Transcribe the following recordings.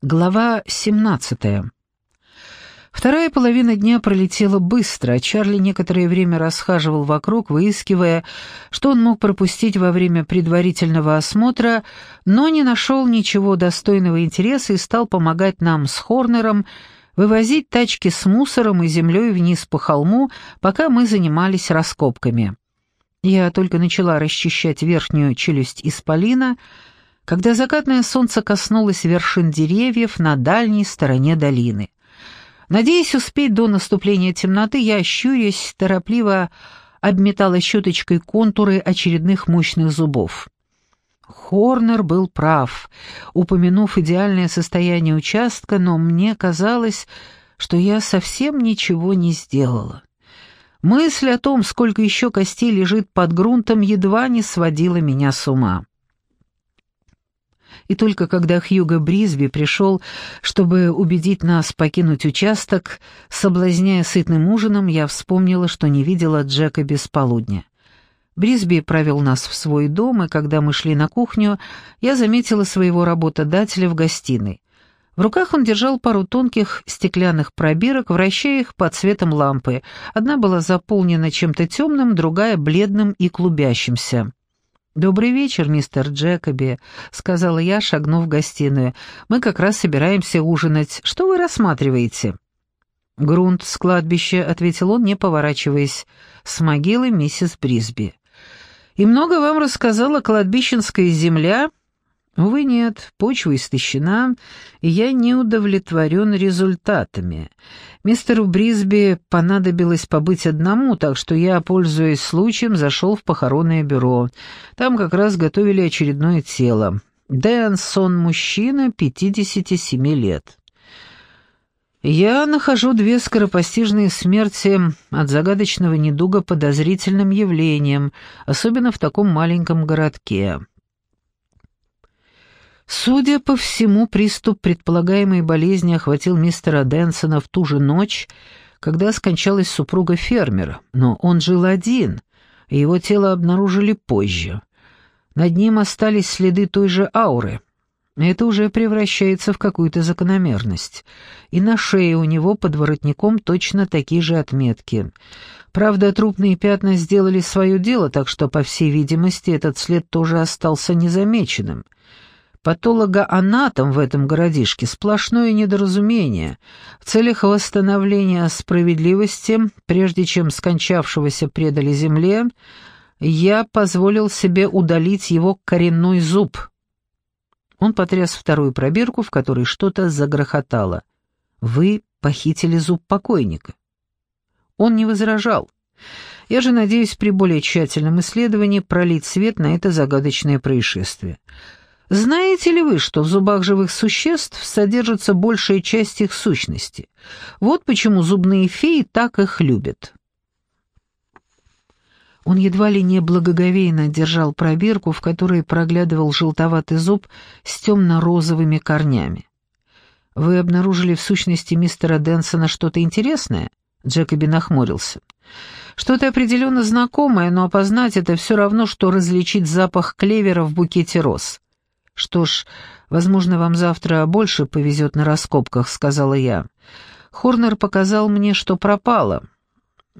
Глава 17. Вторая половина дня пролетела быстро, а Чарли некоторое время расхаживал вокруг, выискивая, что он мог пропустить во время предварительного осмотра, но не нашел ничего достойного интереса и стал помогать нам с Хорнером вывозить тачки с мусором и землей вниз по холму, пока мы занимались раскопками. Я только начала расчищать верхнюю челюсть исполина, когда закатное солнце коснулось вершин деревьев на дальней стороне долины. Надеясь успеть до наступления темноты, я, щурясь, торопливо обметала щеточкой контуры очередных мощных зубов. Хорнер был прав, упомянув идеальное состояние участка, но мне казалось, что я совсем ничего не сделала. Мысль о том, сколько еще костей лежит под грунтом, едва не сводила меня с ума и только когда Хьюго Брисби пришел, чтобы убедить нас покинуть участок, соблазняя сытным ужином, я вспомнила, что не видела Джека без полудня. Брисби провел нас в свой дом, и когда мы шли на кухню, я заметила своего работодателя в гостиной. В руках он держал пару тонких стеклянных пробирок, вращая их под светом лампы. Одна была заполнена чем-то темным, другая — бледным и клубящимся. «Добрый вечер, мистер Джекоби», — сказала я, шагнув в гостиную. «Мы как раз собираемся ужинать. Что вы рассматриваете?» «Грунт с кладбища», — ответил он, не поворачиваясь, — «с могилы миссис Брисби». «И много вам рассказала кладбищенская земля?» Увы, нет, почва истощена, и я не удовлетворен результатами. Мистеру Брисби понадобилось побыть одному, так что я, пользуясь случаем, зашел в похоронное бюро. Там как раз готовили очередное тело. Дэнсон, мужчина, 57 лет. Я нахожу две скоропостижные смерти от загадочного недуга подозрительным явлением, особенно в таком маленьком городке. Судя по всему, приступ предполагаемой болезни охватил мистера Дэнсона в ту же ночь, когда скончалась супруга фермера, но он жил один, и его тело обнаружили позже. Над ним остались следы той же ауры. Это уже превращается в какую-то закономерность. И на шее у него под воротником точно такие же отметки. Правда, трупные пятна сделали свое дело, так что, по всей видимости, этот след тоже остался незамеченным — Патологоанатом в этом городишке — сплошное недоразумение. В целях восстановления справедливости, прежде чем скончавшегося предали земле, я позволил себе удалить его коренной зуб. Он потряс вторую пробирку, в которой что-то загрохотало. «Вы похитили зуб покойника». Он не возражал. Я же надеюсь при более тщательном исследовании пролить свет на это загадочное происшествие. Знаете ли вы, что в зубах живых существ содержится большая часть их сущности? Вот почему зубные феи так их любят. Он едва ли не благоговейно держал пробирку, в которой проглядывал желтоватый зуб с темно-розовыми корнями. «Вы обнаружили в сущности мистера Дэнсона что-то интересное?» Джекоби нахмурился. «Что-то определенно знакомое, но опознать это все равно, что различить запах клевера в букете роз. «Что ж, возможно, вам завтра больше повезет на раскопках», — сказала я. Хорнер показал мне, что пропало.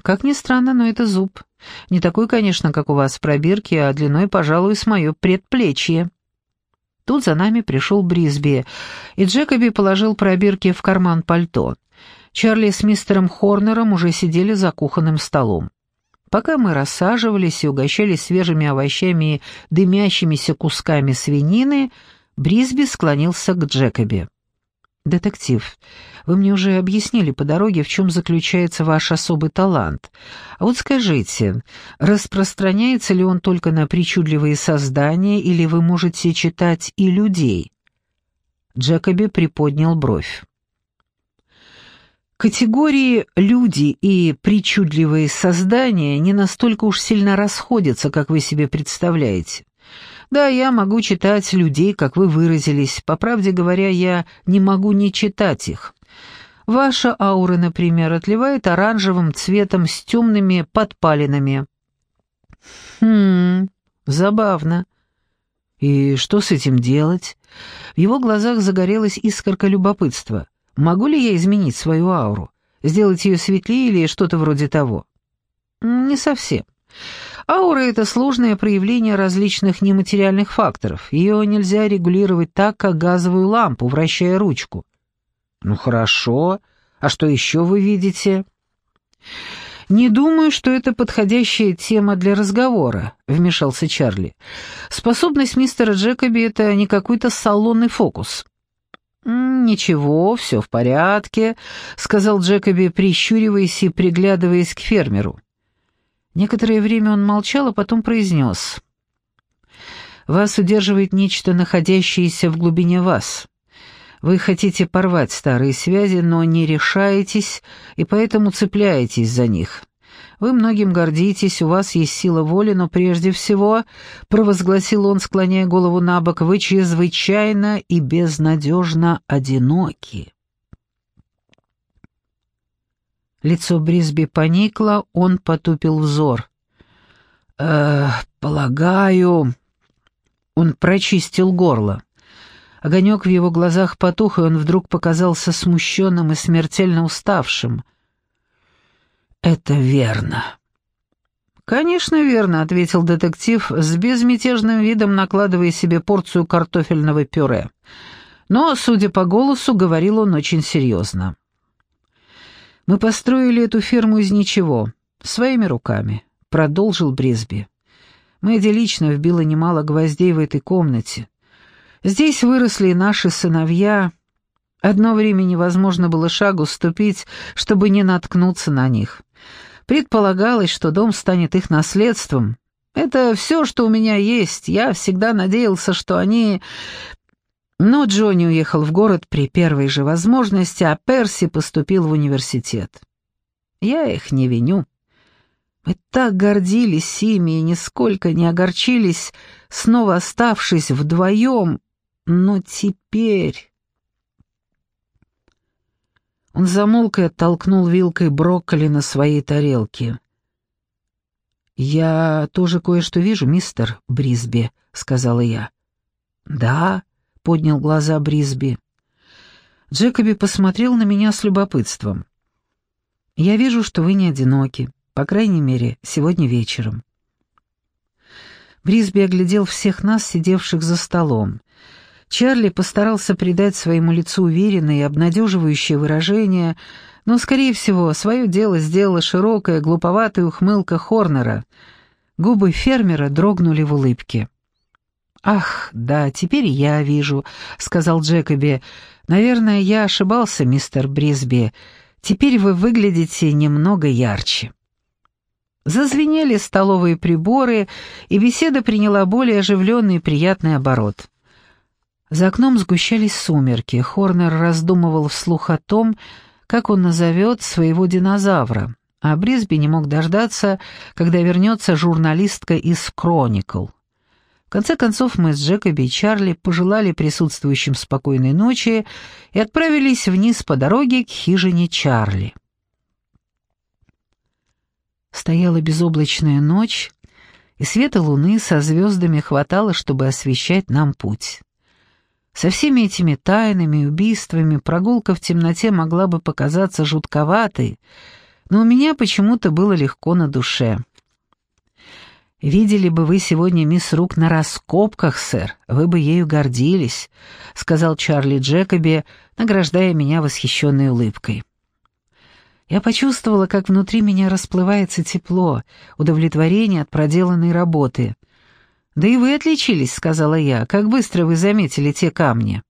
Как ни странно, но это зуб. Не такой, конечно, как у вас в пробирке, а длиной, пожалуй, с мое предплечье. Тут за нами пришел Брисби, и Джекоби положил пробирки в карман пальто. Чарли с мистером Хорнером уже сидели за кухонным столом. Пока мы рассаживались и угощались свежими овощами и дымящимися кусками свинины, Брисби склонился к Джекоби. «Детектив, вы мне уже объяснили по дороге, в чем заключается ваш особый талант. А вот скажите, распространяется ли он только на причудливые создания, или вы можете читать и людей?» Джекоби приподнял бровь. Категории «люди» и «причудливые создания» не настолько уж сильно расходятся, как вы себе представляете. Да, я могу читать людей, как вы выразились. По правде говоря, я не могу не читать их. Ваша аура, например, отливает оранжевым цветом с темными подпалинами. Хм, забавно. И что с этим делать? В его глазах загорелась искорка любопытства. Могу ли я изменить свою ауру? Сделать ее светлее или что-то вроде того? Не совсем. Аура — это сложное проявление различных нематериальных факторов. Ее нельзя регулировать так, как газовую лампу, вращая ручку. Ну хорошо. А что еще вы видите? «Не думаю, что это подходящая тема для разговора», — вмешался Чарли. «Способность мистера Джекоби — это не какой-то салонный фокус». «Ничего, все в порядке», — сказал Джекоби, прищуриваясь и приглядываясь к фермеру. Некоторое время он молчал, а потом произнес. «Вас удерживает нечто, находящееся в глубине вас. Вы хотите порвать старые связи, но не решаетесь, и поэтому цепляетесь за них. Вы многим гордитесь, у вас есть сила воли, но прежде всего, — провозгласил он, склоняя голову на бок, — вы чрезвычайно и безнадежно одиноки. Лицо Брисби поникло, он потупил взор. «Э, полагаю...» Он прочистил горло. Огонек в его глазах потух, и он вдруг показался смущенным и смертельно уставшим. «Это верно». «Конечно, верно», — ответил детектив, с безмятежным видом накладывая себе порцию картофельного пюре. Но, судя по голосу, говорил он очень серьезно. «Мы построили эту ферму из ничего, своими руками», — продолжил Брисби. «Мэдди лично вбила немало гвоздей в этой комнате. Здесь выросли наши сыновья. Одно время невозможно было шагу ступить, чтобы не наткнуться на них. Предполагалось, что дом станет их наследством. Это все, что у меня есть. Я всегда надеялся, что они... Но Джонни уехал в город при первой же возможности, а Перси поступил в университет. Я их не виню. Мы так гордились ими и нисколько не огорчились, снова оставшись вдвоем, но теперь... Он замолк и оттолкнул вилкой брокколи на своей тарелке. «Я тоже кое-что вижу, мистер Брисби», — сказала я. «Да», — поднял глаза Брисби. Джекоби посмотрел на меня с любопытством. «Я вижу, что вы не одиноки, по крайней мере, сегодня вечером». Брисби оглядел всех нас, сидевших за столом. Чарли постарался придать своему лицу уверенное и обнадеживающее выражение, но, скорее всего, свое дело сделала широкая, глуповатая ухмылка Хорнера. Губы фермера дрогнули в улыбке. «Ах, да, теперь я вижу», — сказал Джекоби. «Наверное, я ошибался, мистер Брисби. Теперь вы выглядите немного ярче». Зазвенели столовые приборы, и беседа приняла более оживленный и приятный оборот. За окном сгущались сумерки. Хорнер раздумывал вслух о том, как он назовет своего динозавра, а Брисби не мог дождаться, когда вернется журналистка из «Кроникл». В конце концов мы с Джекоби и Чарли пожелали присутствующим спокойной ночи и отправились вниз по дороге к хижине Чарли. Стояла безоблачная ночь, и света луны со звездами хватало, чтобы освещать нам путь. Со всеми этими тайнами, убийствами прогулка в темноте могла бы показаться жутковатой, но у меня почему-то было легко на душе. «Видели бы вы сегодня мисс Рук на раскопках, сэр, вы бы ею гордились», — сказал Чарли Джекоби, награждая меня восхищенной улыбкой. Я почувствовала, как внутри меня расплывается тепло, удовлетворение от проделанной работы — «Да и вы отличились», — сказала я. «Как быстро вы заметили те камни?»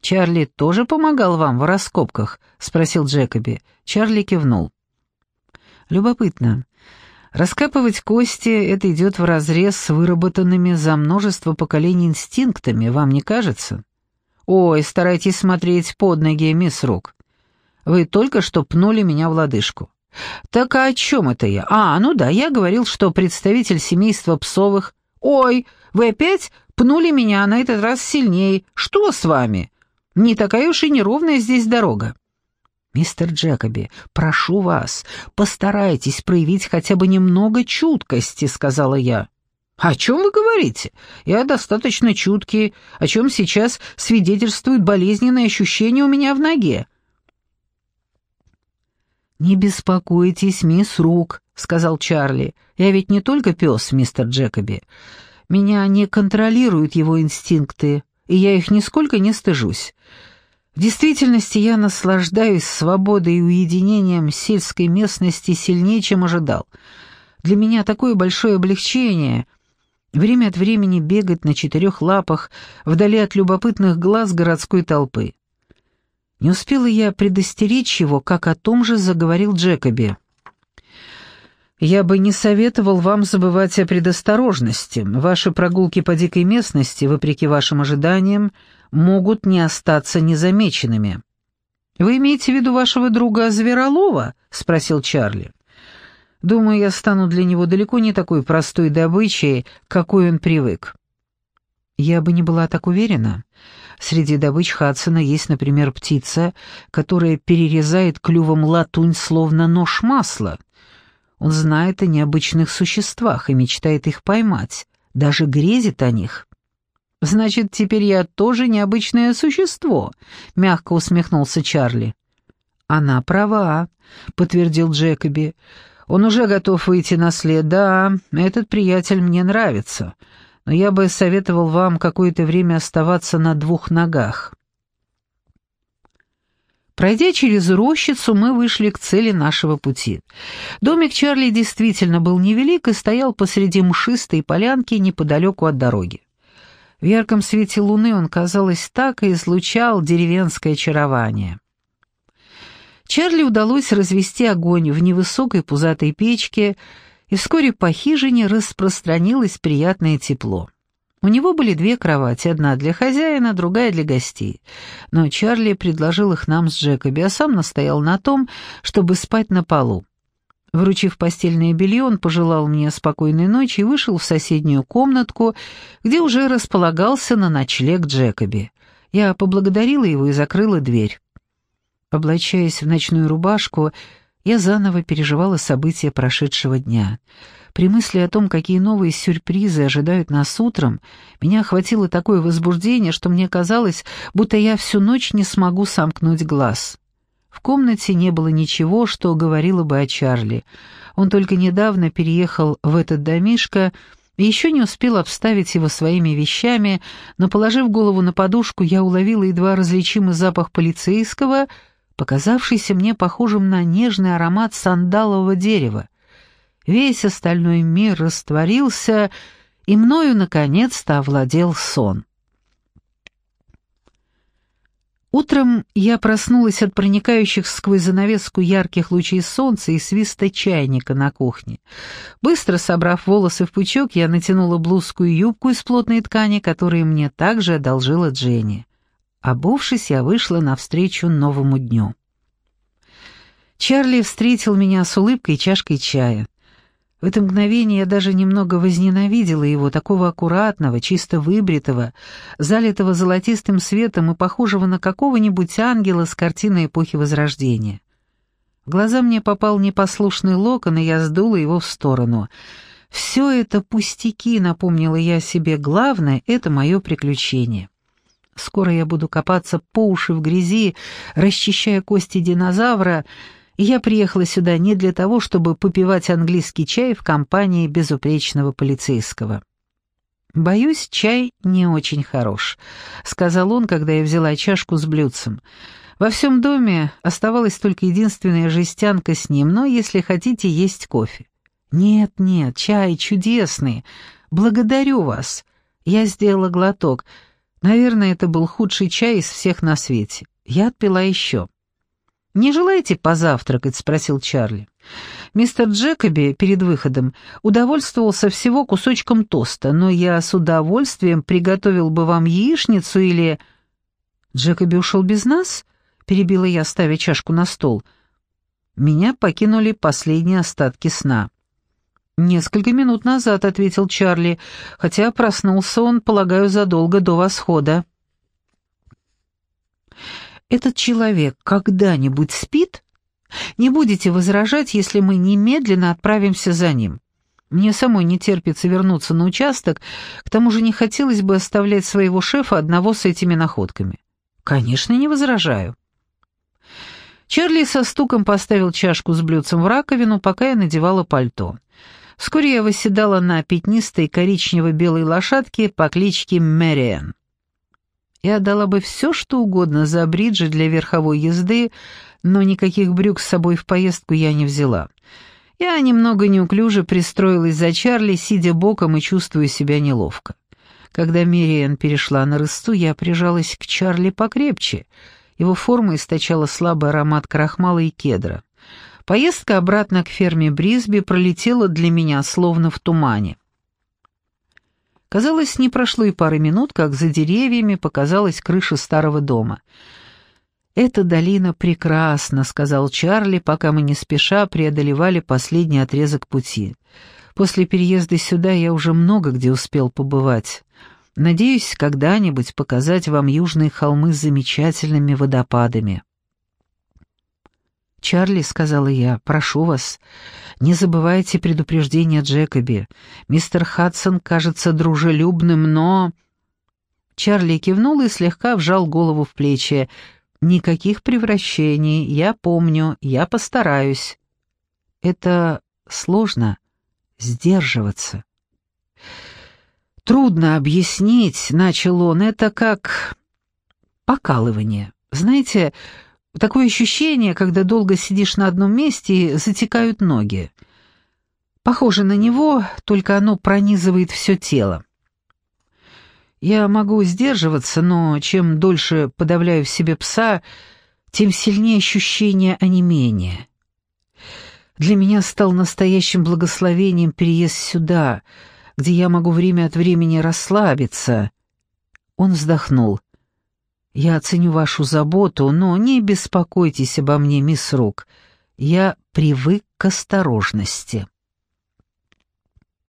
«Чарли тоже помогал вам в раскопках?» — спросил Джекоби. Чарли кивнул. «Любопытно. Раскапывать кости — это идет вразрез с выработанными за множество поколений инстинктами, вам не кажется?» «Ой, старайтесь смотреть под ноги, мисс Рук. Вы только что пнули меня в лодыжку». «Так а о чем это я? А, ну да, я говорил, что представитель семейства псовых «Ой, вы опять пнули меня, на этот раз сильнее. Что с вами? Не такая уж и неровная здесь дорога». «Мистер Джекоби, прошу вас, постарайтесь проявить хотя бы немного чуткости», — сказала я. «О чем вы говорите? Я достаточно чуткий, о чем сейчас свидетельствует болезненное ощущение у меня в ноге». «Не беспокойтесь, мисс Рук», — сказал Чарли. «Я ведь не только пес, мистер Джекоби. Меня не контролируют его инстинкты, и я их нисколько не стыжусь. В действительности я наслаждаюсь свободой и уединением сельской местности сильнее, чем ожидал. Для меня такое большое облегчение — время от времени бегать на четырех лапах вдали от любопытных глаз городской толпы. Не успела я предостеречь его, как о том же заговорил Джекоби. «Я бы не советовал вам забывать о предосторожности. Ваши прогулки по дикой местности, вопреки вашим ожиданиям, могут не остаться незамеченными». «Вы имеете в виду вашего друга Зверолова?» — спросил Чарли. Думаю, я стану для него далеко не такой простой добычей, какой он привык. Я бы не была так уверена. Среди добыч Хадсона есть, например, птица, которая перерезает клювом латунь словно нож масла. Он знает о необычных существах и мечтает их поймать, даже грезит о них. «Значит, теперь я тоже необычное существо», — мягко усмехнулся Чарли. «Она права», — подтвердил Джекоби. Он уже готов выйти на след. Да, этот приятель мне нравится, но я бы советовал вам какое-то время оставаться на двух ногах. Пройдя через рощицу, мы вышли к цели нашего пути. Домик Чарли действительно был невелик и стоял посреди мшистой полянки неподалеку от дороги. В ярком свете луны он, казалось, так и излучал деревенское очарование. Чарли удалось развести огонь в невысокой пузатой печке, и вскоре по хижине распространилось приятное тепло. У него были две кровати, одна для хозяина, другая для гостей. Но Чарли предложил их нам с Джекоби, а сам настоял на том, чтобы спать на полу. Вручив постельное белье, он пожелал мне спокойной ночи и вышел в соседнюю комнатку, где уже располагался на ночлег Джекоби. Я поблагодарила его и закрыла дверь. Облачаясь в ночную рубашку, я заново переживала события прошедшего дня. При мысли о том, какие новые сюрпризы ожидают нас утром, меня охватило такое возбуждение, что мне казалось, будто я всю ночь не смогу сомкнуть глаз. В комнате не было ничего, что говорило бы о Чарли. Он только недавно переехал в этот домишко и еще не успел обставить его своими вещами, но, положив голову на подушку, я уловила едва различимый запах полицейского — показавшийся мне похожим на нежный аромат сандалового дерева. Весь остальной мир растворился, и мною наконец-то овладел сон. Утром я проснулась от проникающих сквозь занавеску ярких лучей солнца и свиста чайника на кухне. Быстро собрав волосы в пучок, я натянула блузку и юбку из плотной ткани, которые мне также одолжила Дженни. Обувшись, я вышла навстречу новому дню. Чарли встретил меня с улыбкой и чашкой чая. В это мгновение я даже немного возненавидела его, такого аккуратного, чисто выбритого, залитого золотистым светом и похожего на какого-нибудь ангела с картины эпохи Возрождения. В глаза мне попал непослушный локон, и я сдула его в сторону. «Все это пустяки», — напомнила я себе, — «главное — это мое приключение». Скоро я буду копаться по уши в грязи, расчищая кости динозавра, я приехала сюда не для того, чтобы попивать английский чай в компании безупречного полицейского. «Боюсь, чай не очень хорош», — сказал он, когда я взяла чашку с блюдцем. «Во всем доме оставалась только единственная жестянка с ним, но если хотите, есть кофе». «Нет, нет, чай чудесный. Благодарю вас». Я сделала глоток — Наверное, это был худший чай из всех на свете. Я отпила еще. «Не желаете позавтракать?» — спросил Чарли. Мистер Джекоби перед выходом удовольствовался всего кусочком тоста, но я с удовольствием приготовил бы вам яичницу или... «Джекоби ушел без нас?» — перебила я, ставя чашку на стол. Меня покинули последние остатки сна. «Несколько минут назад», — ответил Чарли, хотя проснулся он, полагаю, задолго до восхода. «Этот человек когда-нибудь спит? Не будете возражать, если мы немедленно отправимся за ним?» Мне самой не терпится вернуться на участок, к тому же не хотелось бы оставлять своего шефа одного с этими находками. Конечно, не возражаю. Чарли со стуком поставил чашку с блюдцем в раковину, пока я надевала пальто. Вскоре я восседала на пятнистой коричнево-белой лошадке по кличке Мэриэн. Я отдала бы все, что угодно за бриджи для верховой езды, но никаких брюк с собой в поездку я не взяла. Я немного неуклюже пристроилась за Чарли, сидя боком и чувствуя себя неловко. Когда Мириан перешла на рысту, я прижалась к Чарли покрепче. Его форма источала слабый аромат крахмала и кедра. Поездка обратно к ферме Брисби пролетела для меня словно в тумане. Казалось, не прошло и пары минут, как за деревьями показалась крыша старого дома — «Эта долина прекрасна», — сказал Чарли, пока мы не спеша преодолевали последний отрезок пути. «После переезда сюда я уже много где успел побывать. Надеюсь, когда-нибудь показать вам южные холмы с замечательными водопадами». «Чарли», — сказала я, — «прошу вас, не забывайте предупреждение Джекоби. Мистер Хадсон кажется дружелюбным, но...» Чарли кивнул и слегка вжал голову в плечи. Никаких превращений, я помню, я постараюсь. Это сложно — сдерживаться. Трудно объяснить, — начал он, — это как покалывание. Знаете, такое ощущение, когда долго сидишь на одном месте и затекают ноги. Похоже на него, только оно пронизывает все тело. Я могу сдерживаться, но чем дольше подавляю в себе пса, тем сильнее ощущение онемения. Для меня стал настоящим благословением переезд сюда, где я могу время от времени расслабиться. Он вздохнул. «Я оценю вашу заботу, но не беспокойтесь обо мне, мисс Рук. Я привык к осторожности».